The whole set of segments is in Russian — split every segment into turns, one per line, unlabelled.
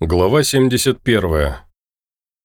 Глава 71.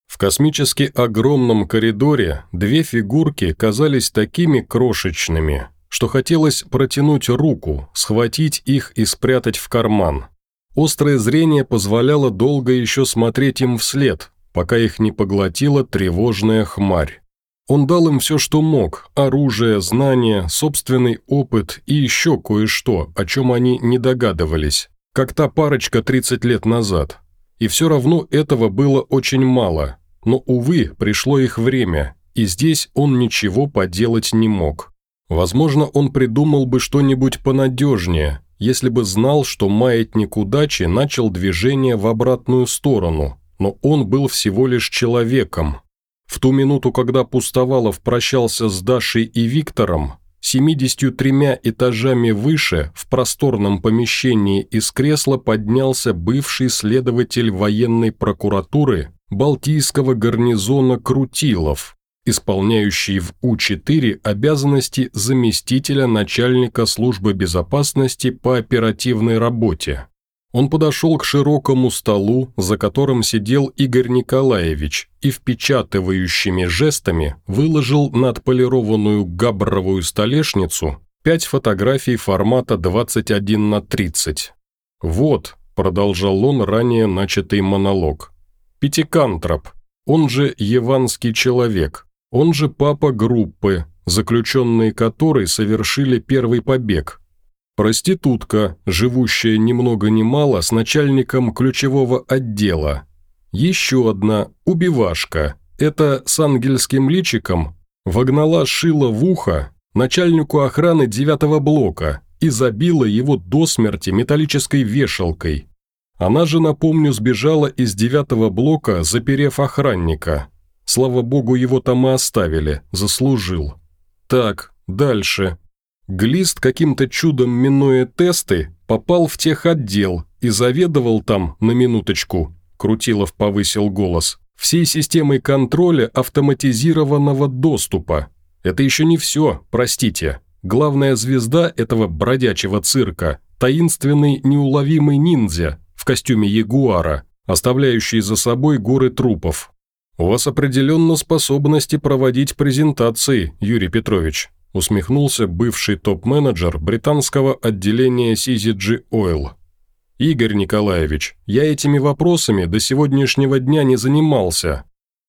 В космически огромном коридоре две фигурки казались такими крошечными, что хотелось протянуть руку, схватить их и спрятать в карман. Острое зрение позволяло долго еще смотреть им вслед, пока их не поглотила тревожная хмарь. Он дал им все, что мог – оружие, знания, собственный опыт и еще кое-что, о чем они не догадывались, как та парочка 30 лет назад – и все равно этого было очень мало. Но, увы, пришло их время, и здесь он ничего поделать не мог. Возможно, он придумал бы что-нибудь понадежнее, если бы знал, что маятник удачи начал движение в обратную сторону, но он был всего лишь человеком. В ту минуту, когда Пустовалов прощался с Дашей и Виктором, 73 этажами выше, в просторном помещении из кресла поднялся бывший следователь военной прокуратуры Балтийского гарнизона Крутилов, исполняющий в У-4 обязанности заместителя начальника службы безопасности по оперативной работе. Он подошел к широкому столу, за которым сидел Игорь Николаевич, и впечатывающими жестами выложил на отполированную габровую столешницу пять фотографий формата 21 на 30. «Вот», – продолжал он ранее начатый монолог, – «Пятикантроп, он же Еванский человек, он же папа группы, заключенные которой совершили первый побег, Проститутка, живущая ни много ни мало с начальником ключевого отдела. Еще одна убивашка. Это с ангельским личиком вогнала шило в ухо начальнику охраны девятого блока и забила его до смерти металлической вешалкой. Она же, напомню, сбежала из девятого блока, заперев охранника. Слава богу, его там и оставили, заслужил. Так, дальше. Глист каким-то чудом минуя тесты, попал в техотдел и заведовал там, на минуточку, Крутилов повысил голос, всей системой контроля автоматизированного доступа. Это еще не все, простите. Главная звезда этого бродячего цирка – таинственный неуловимый ниндзя в костюме ягуара, оставляющий за собой горы трупов. У вас определенно способности проводить презентации, Юрий Петрович усмехнулся бывший топ-менеджер британского отделения CZG Oil. «Игорь Николаевич, я этими вопросами до сегодняшнего дня не занимался,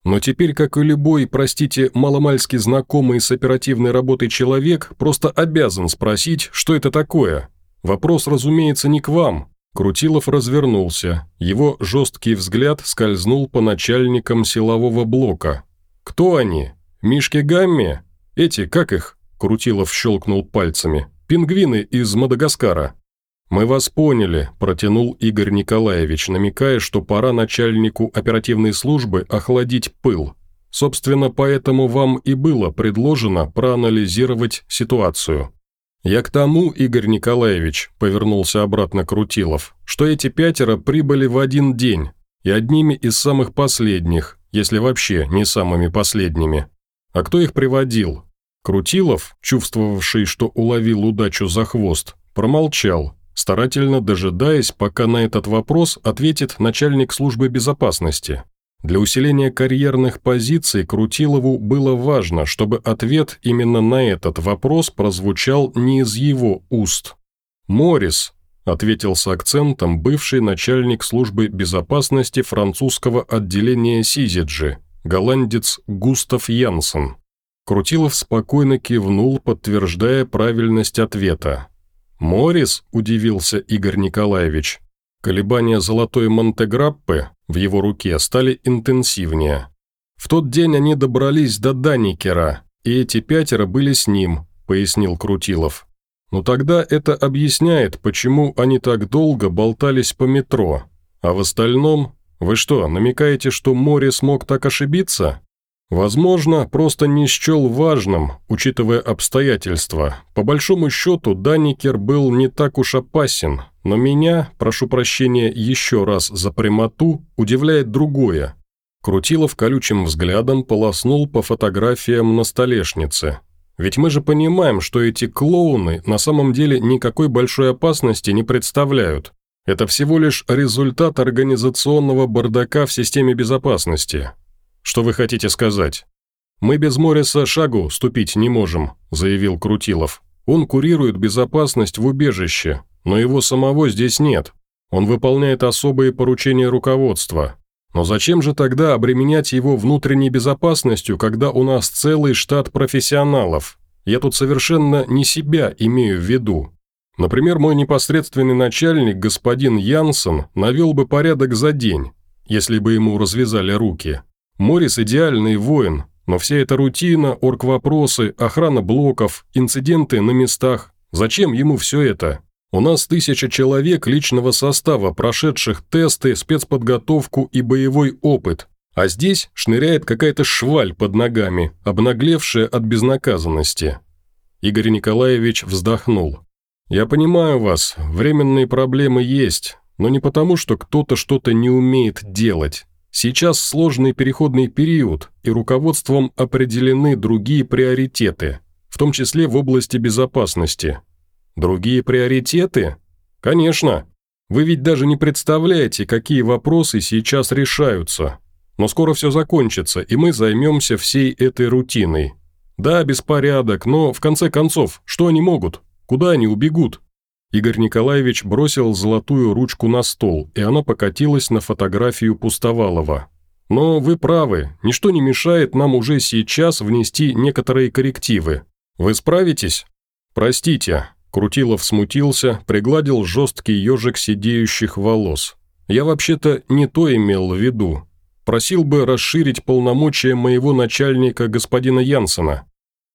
но теперь, как и любой, простите, маломальски знакомый с оперативной работой человек, просто обязан спросить, что это такое. Вопрос, разумеется, не к вам». Крутилов развернулся. Его жесткий взгляд скользнул по начальникам силового блока. «Кто они? Мишки Гамми? Эти, как их? Крутилов щелкнул пальцами. «Пингвины из Мадагаскара». «Мы вас поняли», – протянул Игорь Николаевич, намекая, что пора начальнику оперативной службы охладить пыл. Собственно, поэтому вам и было предложено проанализировать ситуацию. «Я к тому, Игорь Николаевич», – повернулся обратно Крутилов, «что эти пятеро прибыли в один день, и одними из самых последних, если вообще не самыми последними. А кто их приводил? Крутилов, чувствовавший, что уловил удачу за хвост, промолчал, старательно дожидаясь, пока на этот вопрос ответит начальник службы безопасности. Для усиления карьерных позиций Крутилову было важно, чтобы ответ именно на этот вопрос прозвучал не из его уст. «Моррис», – ответил с акцентом бывший начальник службы безопасности французского отделения Сизиджи, голландец Густав Янсен. Крутилов спокойно кивнул, подтверждая правильность ответа. «Морис?» – удивился Игорь Николаевич. Колебания золотой Монтеграппы в его руке стали интенсивнее. В тот день они добрались до Даникера, и эти пятеро были с ним, пояснил Крутилов. Но тогда это объясняет, почему они так долго болтались по метро. А в остальном, вы что, намекаете, что Морис мог так ошибиться? Возможно, просто не счел важным, учитывая обстоятельства. По большому счету, Даникер был не так уж опасен, но меня, прошу прощения еще раз за прямоту, удивляет другое. Крутилов колючим взглядом полоснул по фотографиям на столешнице. Ведь мы же понимаем, что эти клоуны на самом деле никакой большой опасности не представляют. Это всего лишь результат организационного бардака в системе безопасности. Что вы хотите сказать? Мы без Морриса шагу ступить не можем, заявил Крутилов. Он курирует безопасность в убежище, но его самого здесь нет. Он выполняет особые поручения руководства. Но зачем же тогда обременять его внутренней безопасностью, когда у нас целый штат профессионалов? Я тут совершенно не себя имею в виду. Например, мой непосредственный начальник, господин Янсен, навел бы порядок за день, если бы ему развязали руки. Морис идеальный воин, но вся эта рутина, орг-вопросы, охрана блоков, инциденты на местах, зачем ему все это? У нас тысяча человек личного состава, прошедших тесты, спецподготовку и боевой опыт. А здесь шныряет какая-то шваль под ногами, обнаглевшая от безнаказанности. Игорь Николаевич вздохнул. «Я понимаю вас, временные проблемы есть, но не потому, что кто-то что-то не умеет делать. Сейчас сложный переходный период, и руководством определены другие приоритеты, в том числе в области безопасности. Другие приоритеты? Конечно. Вы ведь даже не представляете, какие вопросы сейчас решаются. Но скоро все закончится, и мы займемся всей этой рутиной. Да, беспорядок, но в конце концов, что они могут? Куда они убегут? Игорь Николаевич бросил золотую ручку на стол, и она покатилась на фотографию Пустовалова. Но вы правы, ничто не мешает нам уже сейчас внести некоторые коррективы. Вы справитесь? Простите, Крутилов смутился, пригладил жесткий ежик сидеющих волос. «Я вообще-то не то имел в виду. Просил бы расширить полномочия моего начальника господина Янсена».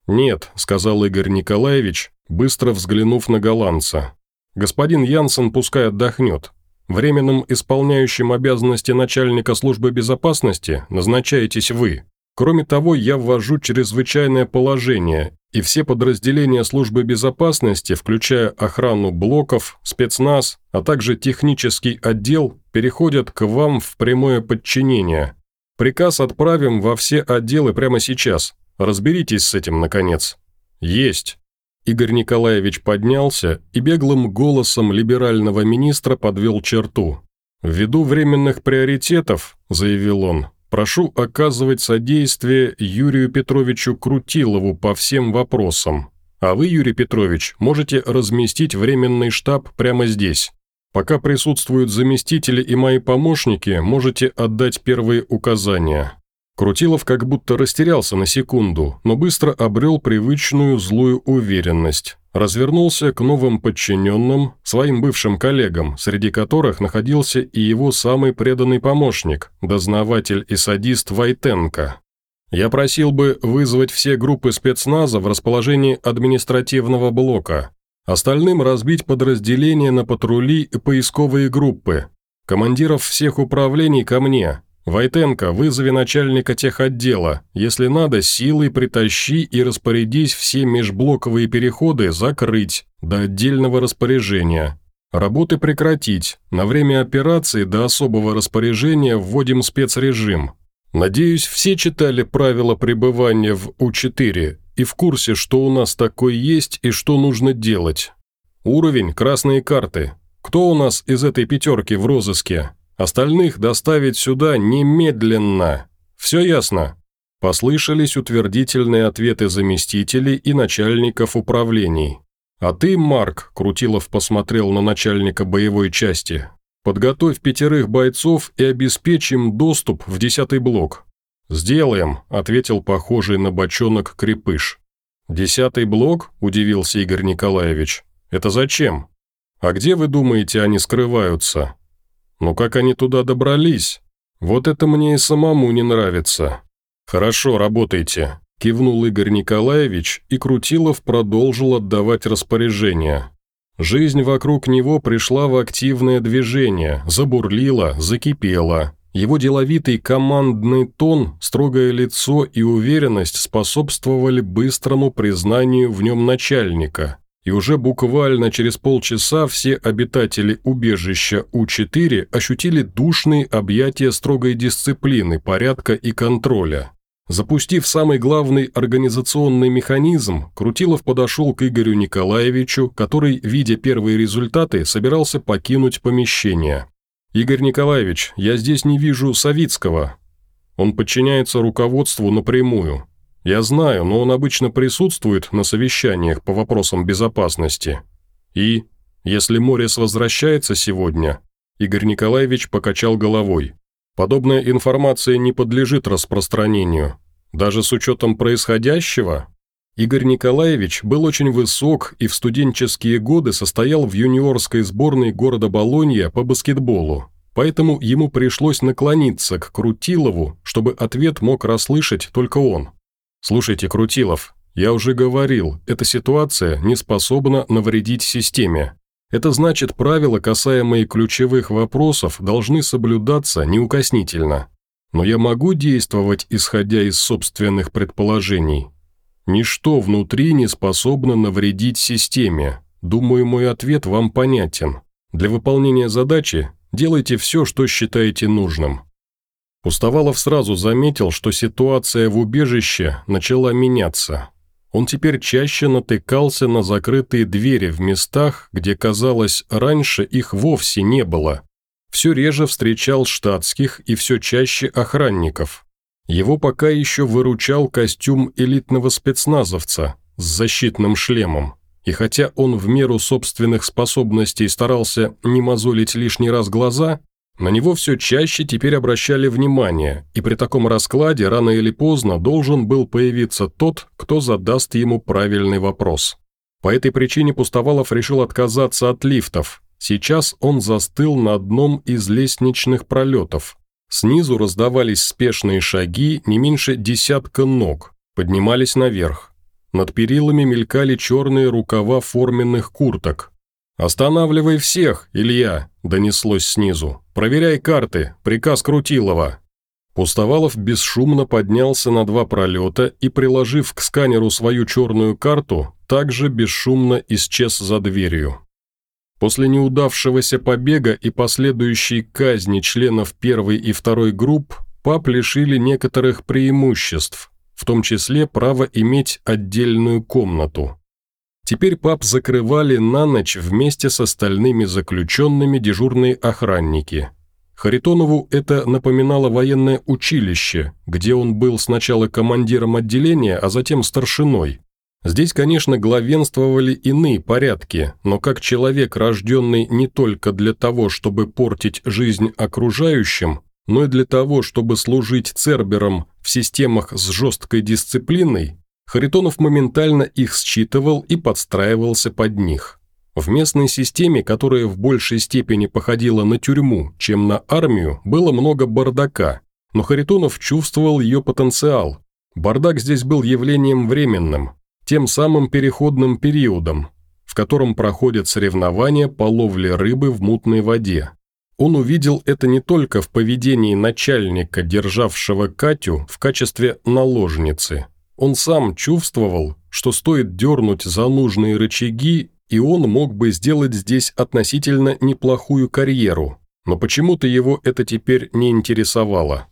«Нет», – сказал Игорь Николаевич, быстро взглянув на голландца. «Господин Янсен пускай отдохнет. Временным исполняющим обязанности начальника службы безопасности назначаетесь вы. Кроме того, я ввожу чрезвычайное положение, и все подразделения службы безопасности, включая охрану блоков, спецназ, а также технический отдел, переходят к вам в прямое подчинение. Приказ отправим во все отделы прямо сейчас. Разберитесь с этим, наконец. Есть. Игорь Николаевич поднялся и беглым голосом либерального министра подвел черту. «Ввиду временных приоритетов», – заявил он, Прошу оказывать содействие Юрию Петровичу Крутилову по всем вопросам. А вы, Юрий Петрович, можете разместить временный штаб прямо здесь. Пока присутствуют заместители и мои помощники, можете отдать первые указания». Крутилов как будто растерялся на секунду, но быстро обрел привычную злую уверенность. Развернулся к новым подчиненным, своим бывшим коллегам, среди которых находился и его самый преданный помощник, дознаватель и садист Войтенко. «Я просил бы вызвать все группы спецназа в расположении административного блока, остальным разбить подразделения на патрули и поисковые группы, командиров всех управлений ко мне, «Войтенко, вызови начальника техотдела. Если надо, силой притащи и распорядись все межблоковые переходы закрыть до отдельного распоряжения. Работы прекратить. На время операции до особого распоряжения вводим спецрежим. Надеюсь, все читали правила пребывания в У-4 и в курсе, что у нас такое есть и что нужно делать. Уровень – красные карты. Кто у нас из этой пятерки в розыске? Остальных доставить сюда немедленно. Все ясно?» Послышались утвердительные ответы заместителей и начальников управлений. «А ты, Марк», – Крутилов посмотрел на начальника боевой части, «подготовь пятерых бойцов и обеспечим доступ в десятый блок». «Сделаем», – ответил похожий на бочонок крепыш. «Десятый блок?» – удивился Игорь Николаевич. «Это зачем? А где, вы думаете, они скрываются?» Но как они туда добрались? Вот это мне и самому не нравится. Хорошо, работайте», – кивнул Игорь Николаевич, и Крутилов продолжил отдавать распоряжения. Жизнь вокруг него пришла в активное движение, забурлила, закипела. Его деловитый командный тон, строгое лицо и уверенность способствовали быстрому признанию в нем начальника и уже буквально через полчаса все обитатели убежища У-4 ощутили душные объятия строгой дисциплины, порядка и контроля. Запустив самый главный организационный механизм, Крутилов подошел к Игорю Николаевичу, который, видя первые результаты, собирался покинуть помещение. «Игорь Николаевич, я здесь не вижу Савицкого. Он подчиняется руководству напрямую. Я знаю, но он обычно присутствует на совещаниях по вопросам безопасности. И, если Морис возвращается сегодня...» Игорь Николаевич покачал головой. Подобная информация не подлежит распространению. Даже с учетом происходящего, Игорь Николаевич был очень высок и в студенческие годы состоял в юниорской сборной города Болонья по баскетболу, поэтому ему пришлось наклониться к Крутилову, чтобы ответ мог расслышать только он. «Слушайте, Крутилов, я уже говорил, эта ситуация не способна навредить системе. Это значит, правила, касаемые ключевых вопросов, должны соблюдаться неукоснительно. Но я могу действовать, исходя из собственных предположений. Ничто внутри не способно навредить системе. Думаю, мой ответ вам понятен. Для выполнения задачи делайте все, что считаете нужным. Пустовалов сразу заметил, что ситуация в убежище начала меняться. Он теперь чаще натыкался на закрытые двери в местах, где, казалось, раньше их вовсе не было. Все реже встречал штатских и все чаще охранников. Его пока еще выручал костюм элитного спецназовца с защитным шлемом. И хотя он в меру собственных способностей старался не мозолить лишний раз глаза, на него все чаще теперь обращали внимание, и при таком раскладе рано или поздно должен был появиться тот, кто задаст ему правильный вопрос. По этой причине Пустовалов решил отказаться от лифтов. Сейчас он застыл на одном из лестничных пролетов. Снизу раздавались спешные шаги, не меньше десятка ног, поднимались наверх. Над перилами мелькали черные рукава форменных курток, «Останавливай всех, Илья!» – донеслось снизу. «Проверяй карты, приказ Крутилова». Пустовалов бесшумно поднялся на два пролета и, приложив к сканеру свою черную карту, также бесшумно исчез за дверью. После неудавшегося побега и последующей казни членов первой и второй групп, ПАП лишили некоторых преимуществ, в том числе права иметь отдельную комнату. Теперь пап закрывали на ночь вместе с остальными заключенными дежурные охранники. Харитонову это напоминало военное училище, где он был сначала командиром отделения, а затем старшиной. Здесь, конечно, главенствовали иные порядки, но как человек, рожденный не только для того, чтобы портить жизнь окружающим, но и для того, чтобы служить цербером в системах с жесткой дисциплиной, Харитонов моментально их считывал и подстраивался под них. В местной системе, которая в большей степени походила на тюрьму, чем на армию, было много бардака, но Харитонов чувствовал ее потенциал. Бардак здесь был явлением временным, тем самым переходным периодом, в котором проходят соревнования по ловле рыбы в мутной воде. Он увидел это не только в поведении начальника, державшего Катю в качестве наложницы – он сам чувствовал, что стоит дернуть за нужные рычаги, и он мог бы сделать здесь относительно неплохую карьеру, но почему-то его это теперь не интересовало.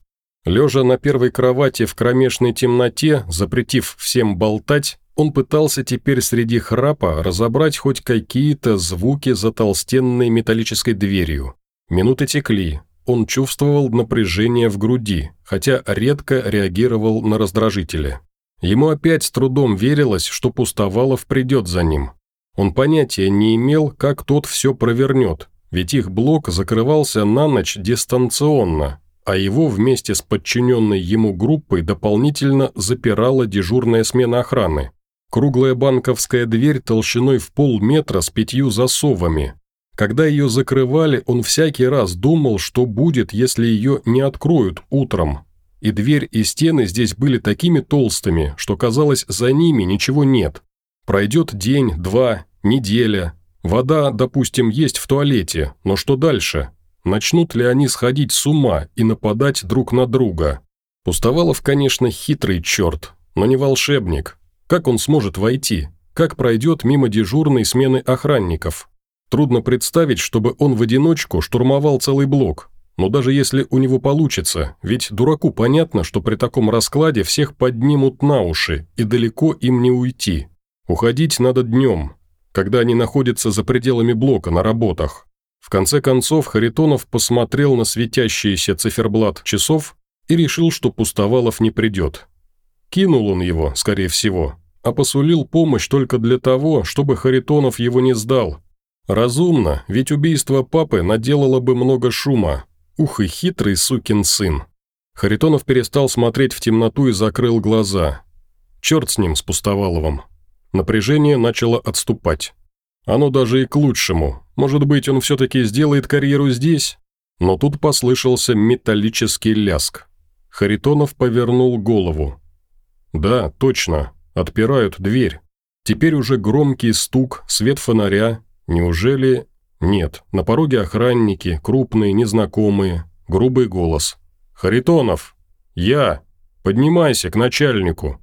Лежа на первой кровати в кромешной темноте, запретив всем болтать, он пытался теперь среди храпа разобрать хоть какие-то звуки за толстенной металлической дверью. Минуты текли, он чувствовал напряжение в груди, хотя редко реагировал на раздражители. Ему опять с трудом верилось, что Пустовалов придет за ним. Он понятия не имел, как тот все провернет, ведь их блок закрывался на ночь дистанционно, а его вместе с подчиненной ему группой дополнительно запирала дежурная смена охраны. Круглая банковская дверь толщиной в полметра с пятью засовами. Когда ее закрывали, он всякий раз думал, что будет, если ее не откроют утром, и дверь и стены здесь были такими толстыми, что казалось, за ними ничего нет. Пройдет день, два, неделя. Вода, допустим, есть в туалете, но что дальше? Начнут ли они сходить с ума и нападать друг на друга? Пустовалов, конечно, хитрый черт, но не волшебник. Как он сможет войти? Как пройдет мимо дежурной смены охранников? Трудно представить, чтобы он в одиночку штурмовал целый блок. Но даже если у него получится, ведь дураку понятно, что при таком раскладе всех поднимут на уши, и далеко им не уйти. Уходить надо днем, когда они находятся за пределами блока на работах. В конце концов, Харитонов посмотрел на светящийся циферблат часов и решил, что Пустовалов не придет. Кинул он его, скорее всего, а посулил помощь только для того, чтобы Харитонов его не сдал. Разумно, ведь убийство папы наделало бы много шума. Ух и хитрый сукин сын. Харитонов перестал смотреть в темноту и закрыл глаза. Черт с ним, с Пустоваловым. Напряжение начало отступать. Оно даже и к лучшему. Может быть, он все-таки сделает карьеру здесь? Но тут послышался металлический ляск. Харитонов повернул голову. «Да, точно. Отпирают дверь. Теперь уже громкий стук, свет фонаря. Неужели нет, на пороге охранники, крупные, незнакомые, грубый голос. «Харитонов! Я! Поднимайся к начальнику!»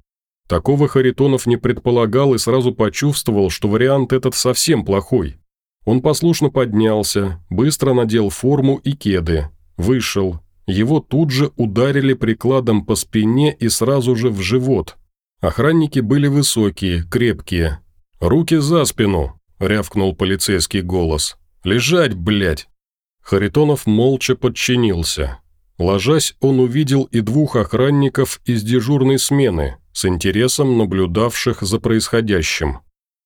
Такого Харитонов не предполагал и сразу почувствовал, что вариант этот совсем плохой. Он послушно поднялся, быстро надел форму и кеды, вышел. Его тут же ударили прикладом по спине и сразу же в живот. Охранники были высокие, крепкие. «Руки за спину!» – рявкнул полицейский голос. «Лежать, блядь!» Харитонов молча подчинился. Ложась, он увидел и двух охранников из дежурной смены, с интересом наблюдавших за происходящим.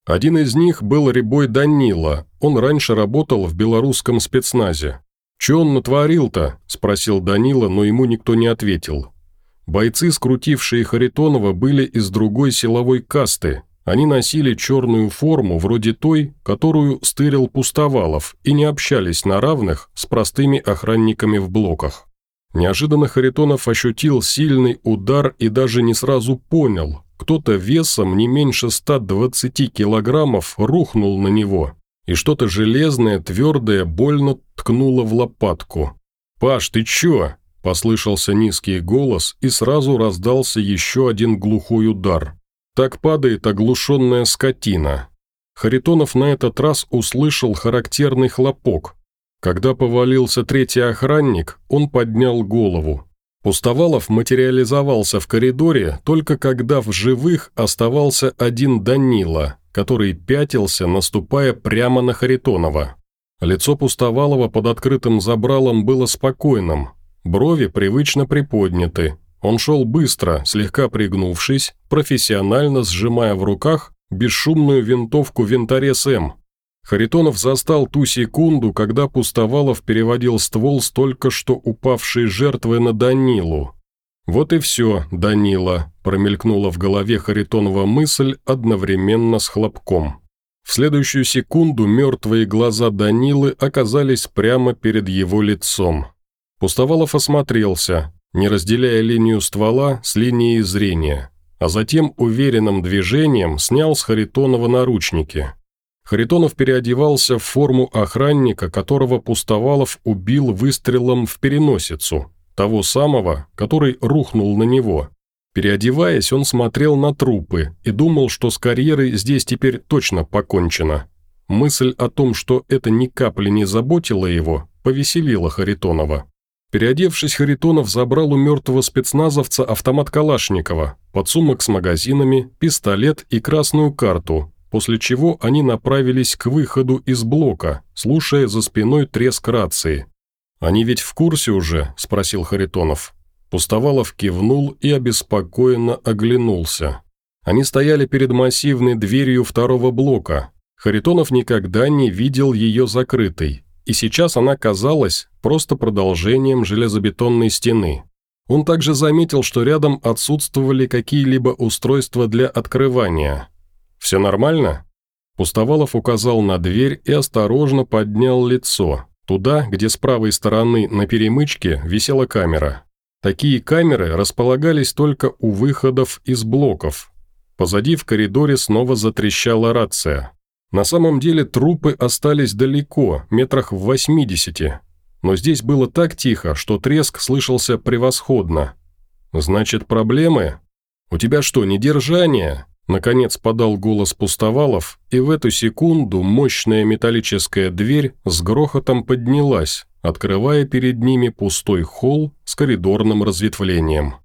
Один из них был Рябой Данила, он раньше работал в белорусском спецназе. «Че он натворил-то?» – спросил Данила, но ему никто не ответил. Бойцы, скрутившие Харитонова, были из другой силовой касты, они носили черную форму, вроде той, которую стырил Пустовалов, и не общались на равных с простыми охранниками в блоках. Неожиданно Харитонов ощутил сильный удар и даже не сразу понял. Кто-то весом не меньше 120 килограммов рухнул на него, и что-то железное, твердое, больно ткнуло в лопатку. «Паш, ты чё?» – послышался низкий голос, и сразу раздался еще один глухой удар. Так падает оглушенная скотина. Харитонов на этот раз услышал характерный хлопок. Когда повалился третий охранник, он поднял голову. Пустовалов материализовался в коридоре только когда в живых оставался один Данила, который пятился, наступая прямо на Харитонова. Лицо Пустовалова под открытым забралом было спокойным, брови привычно приподняты, он шел быстро, слегка пригнувшись, профессионально сжимая в руках бесшумную винтовку винторез М. Харитонов застал ту секунду, когда Пустовалов переводил ствол с только что упавшей жертвы на Данилу. «Вот и все, Данила», – промелькнула в голове Харитонова мысль одновременно с хлопком. В следующую секунду мертвые глаза Данилы оказались прямо перед его лицом. Пустовалов осмотрелся, не разделяя линию ствола с линией зрения, а затем уверенным движением снял с Харитонова наручники. Харитонов переодевался в форму охранника, которого Пустовалов убил выстрелом в переносицу, того самого, который рухнул на него. Переодеваясь, он смотрел на трупы и думал, что с карьерой здесь теперь точно покончено. Мысль о том, что это ни капли не заботило его, повеселила Харитонова. Переодевшись, Харитонов забрал у мертвого спецназовца автомат Калашникова, подсумок с магазинами, пистолет и красную карту, после чего они направились к выходу из блока, слушая за спиной треск рации. «Они ведь в курсе уже?» – спросил Харитонов. Пустовалов кивнул и обеспокоенно оглянулся. Они стояли перед массивной дверью второго блока. Харитонов никогда не видел ее закрытой и сейчас она казалась просто продолжением железобетонной стены. Он также заметил, что рядом отсутствовали какие-либо устройства для открывания. «Все нормально?» Пустовалов указал на дверь и осторожно поднял лицо, туда, где с правой стороны на перемычке висела камера. Такие камеры располагались только у выходов из блоков. Позади в коридоре снова затрещала рация. На самом деле трупы остались далеко, метрах в 80, но здесь было так тихо, что треск слышался превосходно. «Значит, проблемы? У тебя что, недержание?» Наконец подал голос Пустовалов, и в эту секунду мощная металлическая дверь с грохотом поднялась, открывая перед ними пустой холл с коридорным разветвлением.